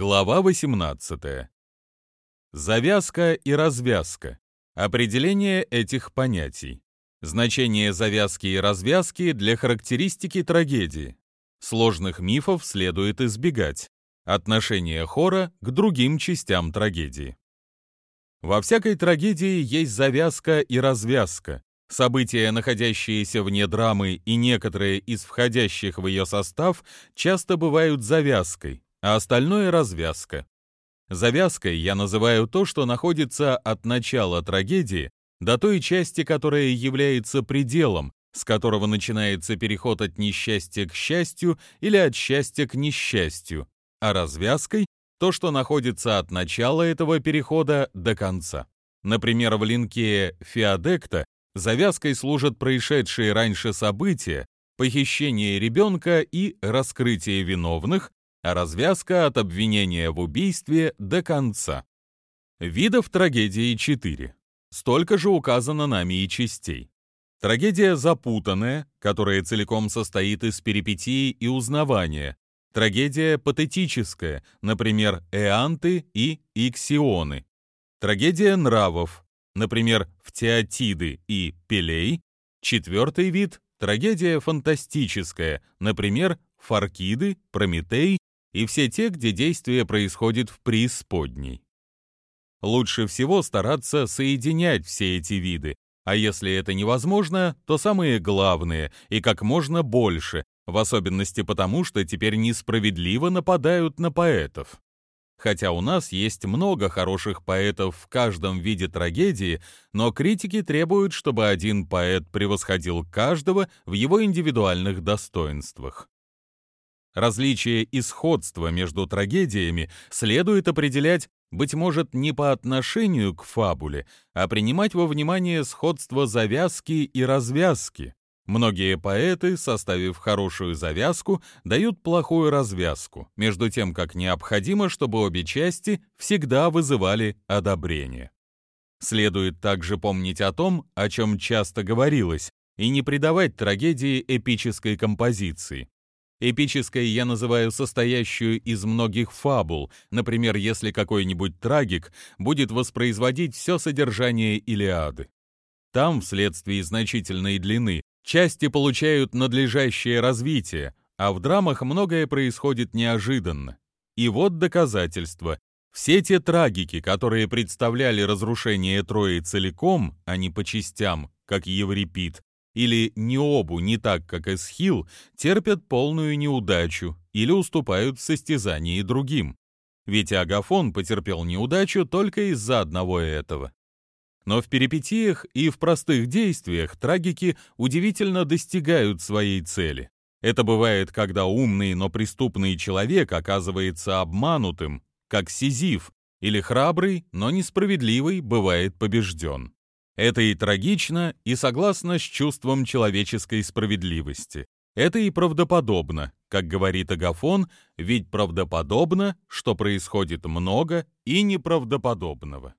Глава 18. Завязка и развязка. Определение этих понятий. Значение завязки и развязки для характеристики трагедии. Сложных мифов следует избегать. Отношение хора к другим частям трагедии. Во всякой трагедии есть завязка и развязка. События, находящиеся вне драмы и некоторые из входящих в ее состав, часто бывают завязкой, а остальное — развязка. Завязкой я называю то, что находится от начала трагедии до той части, которая является пределом, с которого начинается переход от несчастья к счастью или от счастья к несчастью, а развязкой — то, что находится от начала этого перехода до конца. Например, в линке Феодекта завязкой служат происшедшие раньше события, похищение ребенка и раскрытие виновных, а развязка от обвинения в убийстве до конца. Видов трагедии 4. Столько же указано нами и частей. Трагедия запутанная, которая целиком состоит из перипетии и узнавания. Трагедия патетическая, например, эанты и иксионы. Трагедия нравов, например, втеотиды и пелей. Четвертый вид – трагедия фантастическая, например, фаркиды, прометей и все те, где действие происходит в преисподней. Лучше всего стараться соединять все эти виды, а если это невозможно, то самые главные и как можно больше, в особенности потому, что теперь несправедливо нападают на поэтов. Хотя у нас есть много хороших поэтов в каждом виде трагедии, но критики требуют, чтобы один поэт превосходил каждого в его индивидуальных достоинствах. Различие и сходство между трагедиями следует определять, быть может, не по отношению к фабуле, а принимать во внимание сходство завязки и развязки. Многие поэты, составив хорошую завязку, дают плохую развязку, между тем как необходимо, чтобы обе части всегда вызывали одобрение. Следует также помнить о том, о чем часто говорилось, и не придавать трагедии эпической композиции. Эпической я называю состоящую из многих фабул, например, если какой-нибудь трагик будет воспроизводить все содержание Илиады. Там, вследствие значительной длины, части получают надлежащее развитие, а в драмах многое происходит неожиданно. И вот доказательство. Все те трагики, которые представляли разрушение Трои целиком, а не по частям, как Еврипид, или Необу не так, как Эсхил, терпят полную неудачу или уступают в состязании другим. Ведь Агафон потерпел неудачу только из-за одного этого. Но в перипетиях и в простых действиях трагики удивительно достигают своей цели. Это бывает, когда умный, но преступный человек оказывается обманутым, как Сизиф, или храбрый, но несправедливый бывает побежден. Это и трагично, и согласно с чувством человеческой справедливости. Это и правдоподобно, как говорит Агафон, ведь правдоподобно, что происходит много и неправдоподобного.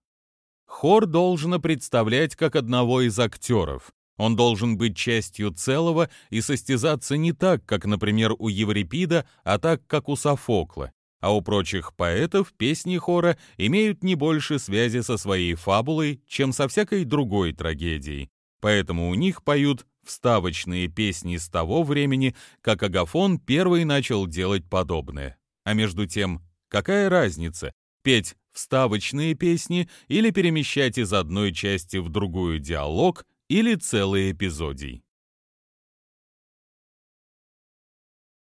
Хор должен представлять как одного из актеров. Он должен быть частью целого и состязаться не так, как, например, у Еврипида, а так, как у Софокла а у прочих поэтов песни хора имеют не больше связи со своей фабулой, чем со всякой другой трагедией. Поэтому у них поют вставочные песни с того времени, как Агафон первый начал делать подобное. А между тем, какая разница, петь вставочные песни или перемещать из одной части в другую диалог или целые эпизодий?